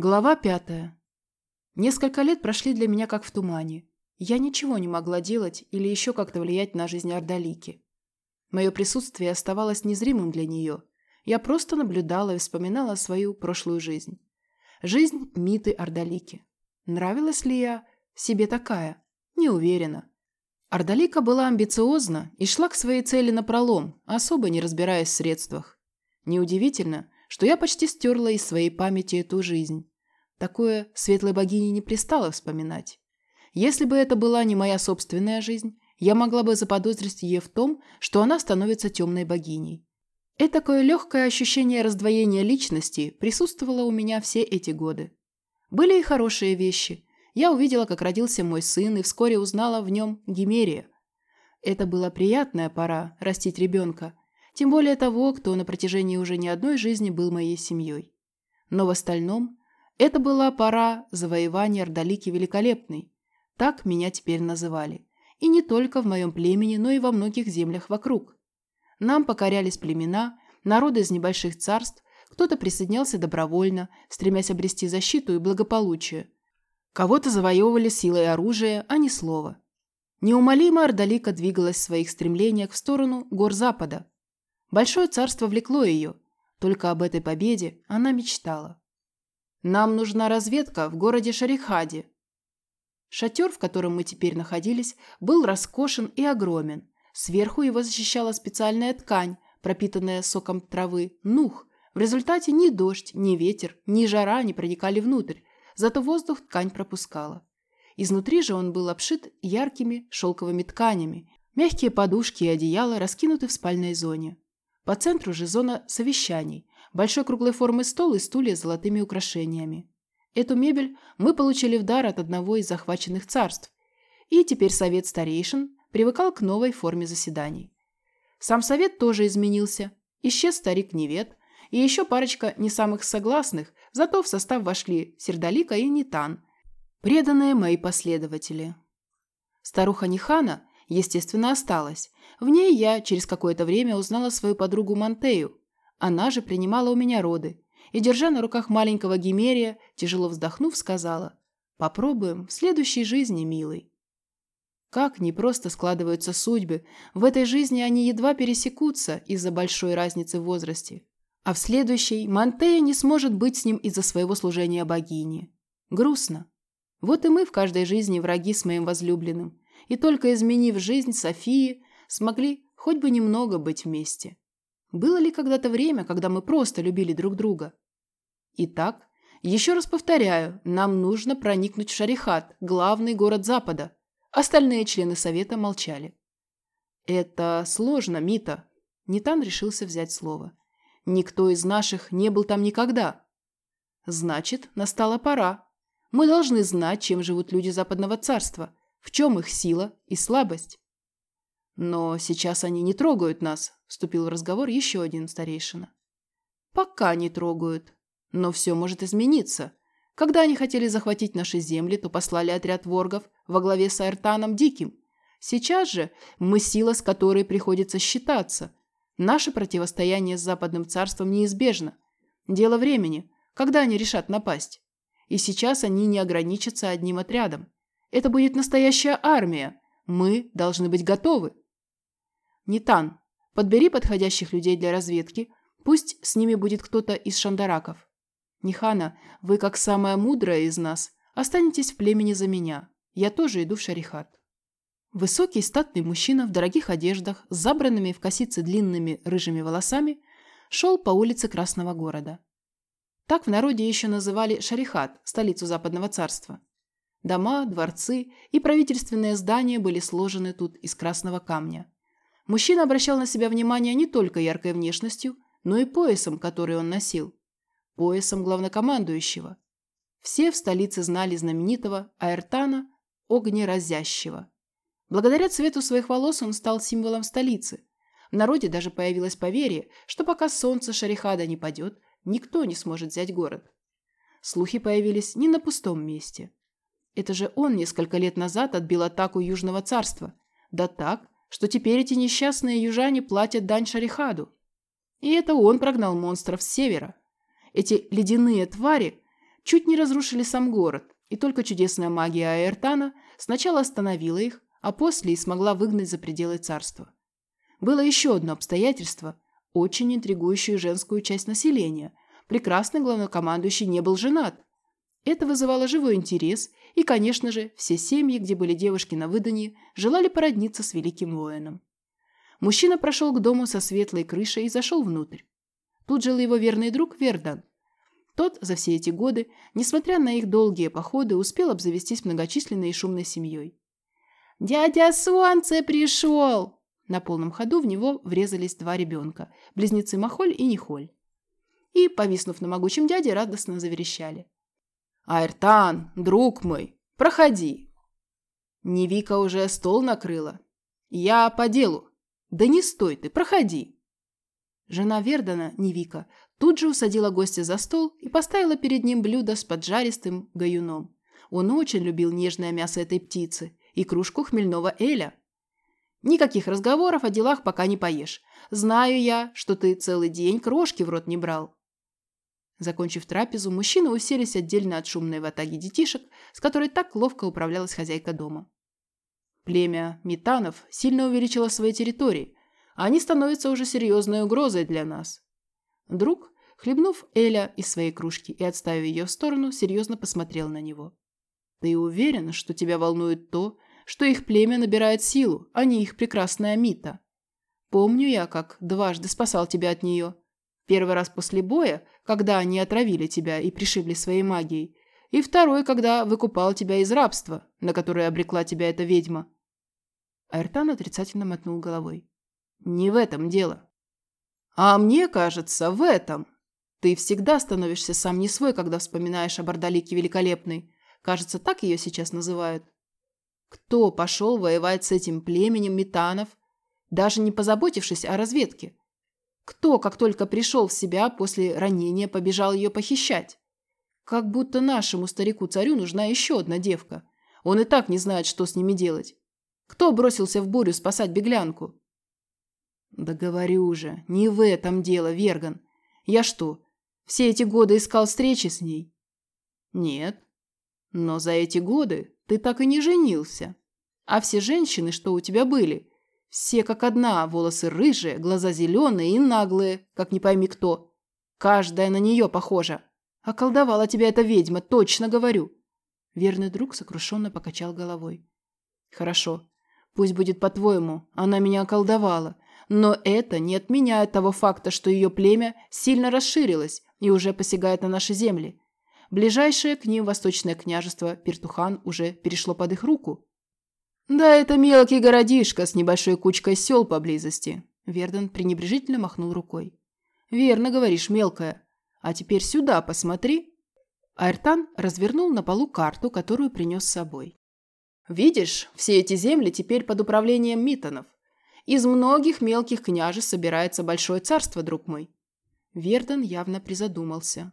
Глава пятая. Несколько лет прошли для меня как в тумане. Я ничего не могла делать или еще как-то влиять на жизнь Ордалики. Мое присутствие оставалось незримым для нее. Я просто наблюдала и вспоминала свою прошлую жизнь. Жизнь Миты Ордалики. Нравилась ли я себе такая? Не уверена. Ордалика была амбициозна и шла к своей цели напролом, особо не разбираясь в средствах. Неудивительно, что я почти стерла из своей памяти эту жизнь. Такое светлой богине не пристало вспоминать. Если бы это была не моя собственная жизнь, я могла бы заподозрить ее в том, что она становится темной богиней. И такое легкое ощущение раздвоения личности присутствовало у меня все эти годы. Были и хорошие вещи. Я увидела, как родился мой сын, и вскоре узнала в нем Гимерия. Это была приятная пора растить ребенка, тем более того, кто на протяжении уже не одной жизни был моей семьей. Но в остальном это была пора завоевания Ордалики Великолепной. Так меня теперь называли. И не только в моем племени, но и во многих землях вокруг. Нам покорялись племена, народы из небольших царств, кто-то присоединялся добровольно, стремясь обрести защиту и благополучие. Кого-то завоевывали силой оружия, а не слова. Неумолимо Ордалика двигалась в своих стремлениях в сторону гор Запада, Большое царство влекло ее. Только об этой победе она мечтала. «Нам нужна разведка в городе Шарихаде». Шатер, в котором мы теперь находились, был роскошен и огромен. Сверху его защищала специальная ткань, пропитанная соком травы, нух. В результате ни дождь, ни ветер, ни жара не проникали внутрь, зато воздух ткань пропускала. Изнутри же он был обшит яркими шелковыми тканями. Мягкие подушки и одеяла раскинуты в спальной зоне. По центру же зона совещаний. Большой круглой формы стол и стулья с золотыми украшениями. Эту мебель мы получили в дар от одного из захваченных царств. И теперь совет старейшин привыкал к новой форме заседаний. Сам совет тоже изменился. Исчез старик Невет и еще парочка не самых согласных, зато в состав вошли Сердолика и Нитан, преданные мои последователи. Старуха Нихана, естественно, осталась, в ней я через какое-то время узнала свою подругу Монтею. Она же принимала у меня роды и, держа на руках маленького Гимерия, тяжело вздохнув, сказала «Попробуем в следующей жизни, милый». Как непросто складываются судьбы. В этой жизни они едва пересекутся из-за большой разницы в возрасте. А в следующей Монтея не сможет быть с ним из-за своего служения богине. Грустно. Вот и мы в каждой жизни враги с моим возлюбленным. И только изменив жизнь Софии, смогли хоть бы немного быть вместе. Было ли когда-то время, когда мы просто любили друг друга? Итак, еще раз повторяю, нам нужно проникнуть в Шарихат, главный город Запада. Остальные члены совета молчали. Это сложно, Мита. Нитан решился взять слово. Никто из наших не был там никогда. Значит, настала пора. Мы должны знать, чем живут люди Западного царства, в чем их сила и слабость. «Но сейчас они не трогают нас», – вступил в разговор еще один старейшина. «Пока не трогают. Но все может измениться. Когда они хотели захватить наши земли, то послали отряд воргов во главе с Айртаном Диким. Сейчас же мы сила, с которой приходится считаться. Наше противостояние с Западным царством неизбежно. Дело времени, когда они решат напасть. И сейчас они не ограничатся одним отрядом. Это будет настоящая армия. Мы должны быть готовы. Нитан, подбери подходящих людей для разведки. Пусть с ними будет кто-то из шандараков. Нихана, вы, как самая мудрая из нас, останетесь в племени за меня. Я тоже иду в Шарихат. Высокий статный мужчина в дорогих одеждах, с забранными в косицы длинными рыжими волосами, шел по улице Красного города. Так в народе еще называли Шарихат, столицу Западного царства. Дома, дворцы и правительственные здания были сложены тут из красного камня. Мужчина обращал на себя внимание не только яркой внешностью, но и поясом, который он носил. Поясом главнокомандующего. Все в столице знали знаменитого Аэртана Огнеразящего. Благодаря цвету своих волос он стал символом столицы. В народе даже появилось поверье, что пока солнце Шарихада не падет, никто не сможет взять город. Слухи появились не на пустом месте. Это же он несколько лет назад отбил атаку Южного царства. Да так, что теперь эти несчастные южане платят дань Шарихаду. И это он прогнал монстров с севера. Эти ледяные твари чуть не разрушили сам город, и только чудесная магия Аэртана сначала остановила их, а после и смогла выгнать за пределы царства. Было еще одно обстоятельство, очень интригующее женскую часть населения. Прекрасный главнокомандующий не был женат. Это вызывало живой интерес, и, конечно же, все семьи, где были девушки на выдании, желали породниться с великим воином. Мужчина прошел к дому со светлой крышей и зашел внутрь. Тут жил его верный друг Вердан. Тот за все эти годы, несмотря на их долгие походы, успел обзавестись многочисленной и шумной семьей. «Дядя Солнце пришел!» На полном ходу в него врезались два ребенка, близнецы Махоль и Нихоль. И, повиснув на могучем дяде, радостно заверещали. «Айртан, друг мой, проходи!» Невика уже стол накрыла. «Я по делу. Да не стой ты, проходи!» Жена Вердана, Невика, тут же усадила гостя за стол и поставила перед ним блюдо с поджаристым гаюном. Он очень любил нежное мясо этой птицы и кружку хмельного эля. «Никаких разговоров о делах пока не поешь. Знаю я, что ты целый день крошки в рот не брал». Закончив трапезу, мужчины уселись отдельно от шумной ватаги детишек, с которой так ловко управлялась хозяйка дома. Племя Метанов сильно увеличило свои территории, они становятся уже серьезной угрозой для нас. Друг, хлебнув Эля из своей кружки и отставив ее в сторону, серьезно посмотрел на него. «Ты уверен, что тебя волнует то, что их племя набирает силу, а не их прекрасная Мита? Помню я, как дважды спасал тебя от нее. Первый раз после боя, когда они отравили тебя и пришибли своей магией, и второй, когда выкупал тебя из рабства, на которое обрекла тебя эта ведьма». Айртан отрицательно мотнул головой. Не в этом дело. А мне кажется, в этом. Ты всегда становишься сам не свой, когда вспоминаешь о Бардалике Великолепной. Кажется, так ее сейчас называют. Кто пошел воевать с этим племенем метанов, даже не позаботившись о разведке? Кто, как только пришел в себя после ранения, побежал ее похищать? Как будто нашему старику-царю нужна еще одна девка. Он и так не знает, что с ними делать. Кто бросился в бурю спасать беглянку? Да говорю же, не в этом дело, Верган. Я что, все эти годы искал встречи с ней? Нет. Но за эти годы ты так и не женился. А все женщины, что у тебя были, все как одна, волосы рыжие, глаза зеленые и наглые, как не пойми кто. Каждая на нее похожа. Околдовала тебя эта ведьма, точно говорю. Верный друг сокрушенно покачал головой. Хорошо, пусть будет по-твоему, она меня околдовала. Но это не отменяет того факта, что ее племя сильно расширилось и уже посягает на наши земли. Ближайшее к ним восточное княжество Пертухан уже перешло под их руку. «Да это мелкий городишко с небольшой кучкой сел поблизости», Верден пренебрежительно махнул рукой. «Верно говоришь, мелкая. А теперь сюда посмотри». Айртан развернул на полу карту, которую принес с собой. «Видишь, все эти земли теперь под управлением Митонов. Из многих мелких княжеств собирается большое царство, друг мой». Верден явно призадумался.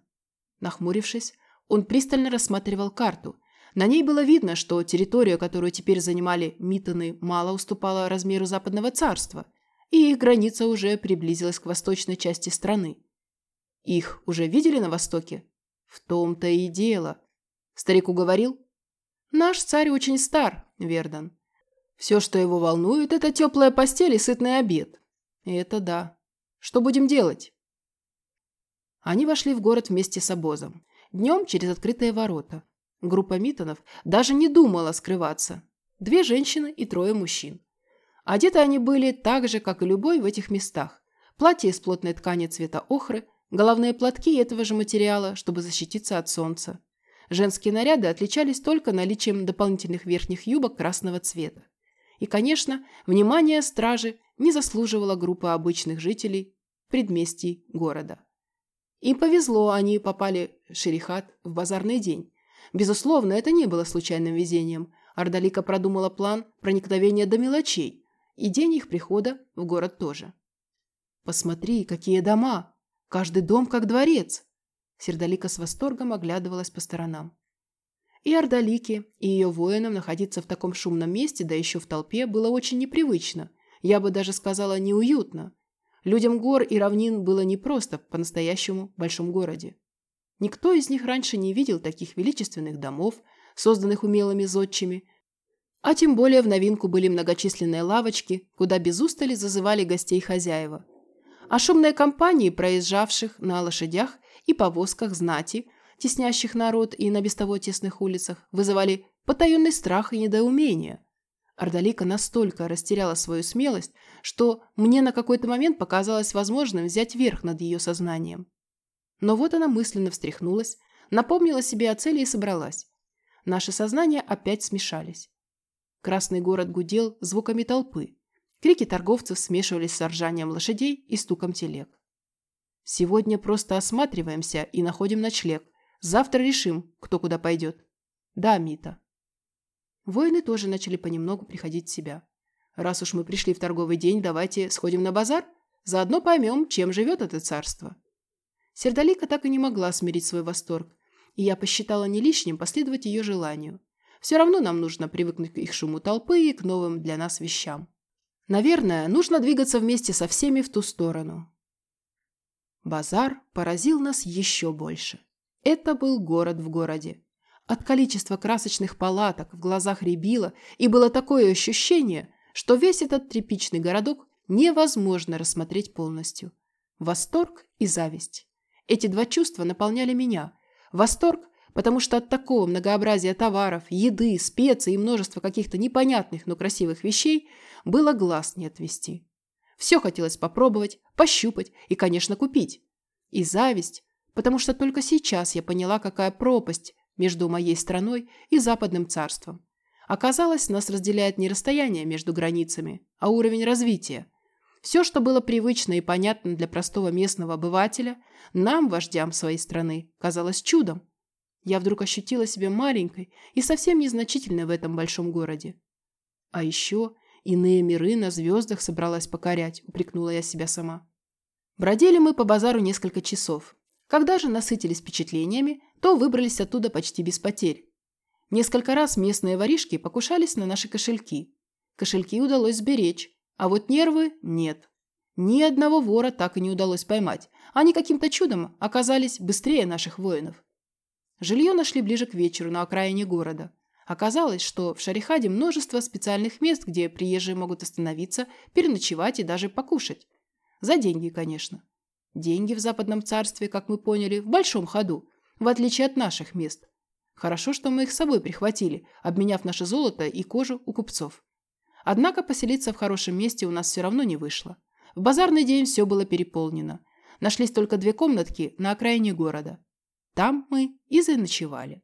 Нахмурившись, он пристально рассматривал карту. На ней было видно, что территория, которую теперь занимали Митаны, мало уступала размеру западного царства, и их граница уже приблизилась к восточной части страны. Их уже видели на востоке? В том-то и дело. Старик уговорил. Наш царь очень стар, Вердан. Все, что его волнует, это теплая постель и сытный обед. Это да. Что будем делать? Они вошли в город вместе с обозом. Днем через открытые ворота. Группа Митонов даже не думала скрываться. Две женщины и трое мужчин. Одеты они были так же, как и любой в этих местах. Платье из плотной ткани цвета охры, головные платки этого же материала, чтобы защититься от солнца. Женские наряды отличались только наличием дополнительных верхних юбок красного цвета. И, конечно, внимание стражи не заслуживала группа обычных жителей предместий города. Им повезло, они попали в Шерихат в базарный день. Безусловно, это не было случайным везением. Ардалика продумала план проникновения до мелочей, и день их прихода в город тоже. «Посмотри, какие дома! Каждый дом как дворец!» Сердалика с восторгом оглядывалась по сторонам. И Ордалике, и ее воинам находиться в таком шумном месте, да еще в толпе, было очень непривычно. Я бы даже сказала, неуютно. Людям гор и равнин было непросто в по-настоящему большом городе. Никто из них раньше не видел таких величественных домов, созданных умелыми зодчими, а тем более в новинку были многочисленные лавочки, куда без устали зазывали гостей хозяева. А шумные компании проезжавших на лошадях и повозках знати, теснящих народ и на без того тесных улицах, вызывали потаенный страх и недоумение. Ордалика настолько растеряла свою смелость, что мне на какой-то момент показалось возможным взять верх над ее сознанием. Но вот она мысленно встряхнулась, напомнила себе о цели и собралась. Наши сознания опять смешались. Красный город гудел звуками толпы. Крики торговцев смешивались с ржанием лошадей и стуком телег. Сегодня просто осматриваемся и находим ночлег. Завтра решим, кто куда пойдет. Да, Мита. Воины тоже начали понемногу приходить в себя. Раз уж мы пришли в торговый день, давайте сходим на базар. Заодно поймем, чем живет это царство. Сердолика так и не могла смирить свой восторг, и я посчитала не лишним последовать ее желанию. Все равно нам нужно привыкнуть к их шуму толпы и к новым для нас вещам. Наверное, нужно двигаться вместе со всеми в ту сторону. Базар поразил нас еще больше. Это был город в городе. От количества красочных палаток в глазах рябило, и было такое ощущение, что весь этот тряпичный городок невозможно рассмотреть полностью. Восторг и зависть. Эти два чувства наполняли меня. Восторг, потому что от такого многообразия товаров, еды, специй и множества каких-то непонятных, но красивых вещей было глаз не отвести. Все хотелось попробовать, пощупать и, конечно, купить. И зависть, потому что только сейчас я поняла, какая пропасть между моей страной и Западным царством. Оказалось, нас разделяет не расстояние между границами, а уровень развития – все, что было привычно и понятно для простого местного обывателя, нам, вождям своей страны, казалось чудом. Я вдруг ощутила себя маленькой и совсем незначительной в этом большом городе. А еще иные миры на звездах собралась покорять, упрекнула я себя сама. Бродили мы по базару несколько часов. Когда же насытились впечатлениями, то выбрались оттуда почти без потерь. Несколько раз местные воришки покушались на наши кошельки. Кошельки удалось сберечь, а вот нервы нет. Ни одного вора так и не удалось поймать. Они каким-то чудом оказались быстрее наших воинов. Жилье нашли ближе к вечеру на окраине города. Оказалось, что в Шарихаде множество специальных мест, где приезжие могут остановиться, переночевать и даже покушать. За деньги, конечно. Деньги в Западном царстве, как мы поняли, в большом ходу, в отличие от наших мест. Хорошо, что мы их с собой прихватили, обменяв наше золото и кожу у купцов. Однако поселиться в хорошем месте у нас все равно не вышло. В базарный день все было переполнено. Нашлись только две комнатки на окраине города. Там мы и заночевали.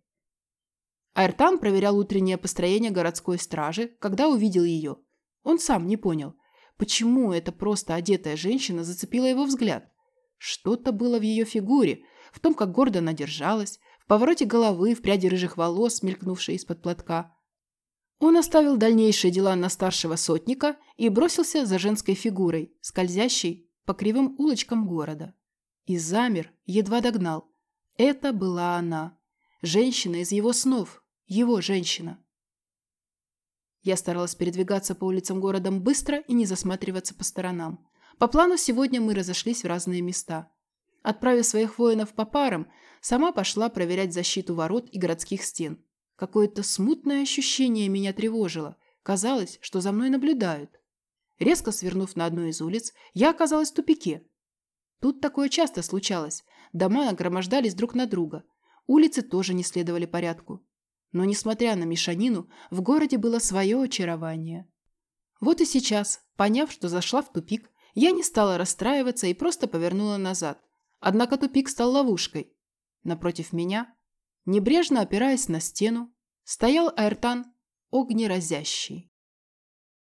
Айртан проверял утреннее построение городской стражи, когда увидел ее. Он сам не понял, почему эта просто одетая женщина зацепила его взгляд. Что-то было в ее фигуре, в том, как гордо она держалась, в повороте головы, в пряди рыжих волос, мелькнувшей из-под платка. Он оставил дальнейшие дела на старшего сотника и бросился за женской фигурой, скользящей по кривым улочкам города. И замер, едва догнал. Это была она. Женщина из его снов. Его женщина. Я старалась передвигаться по улицам города быстро и не засматриваться по сторонам. По плану сегодня мы разошлись в разные места. Отправив своих воинов по парам, сама пошла проверять защиту ворот и городских стен. Какое-то смутное ощущение меня тревожило. Казалось, что за мной наблюдают. Резко свернув на одну из улиц, я оказалась в тупике. Тут такое часто случалось. Дома нагромождались друг на друга. Улицы тоже не следовали порядку. Но, несмотря на мешанину, в городе было свое очарование. Вот и сейчас, поняв, что зашла в тупик, я не стала расстраиваться и просто повернула назад. Однако тупик стал ловушкой. Напротив меня Небрежно опираясь на стену, стоял Айртан огнеразящий.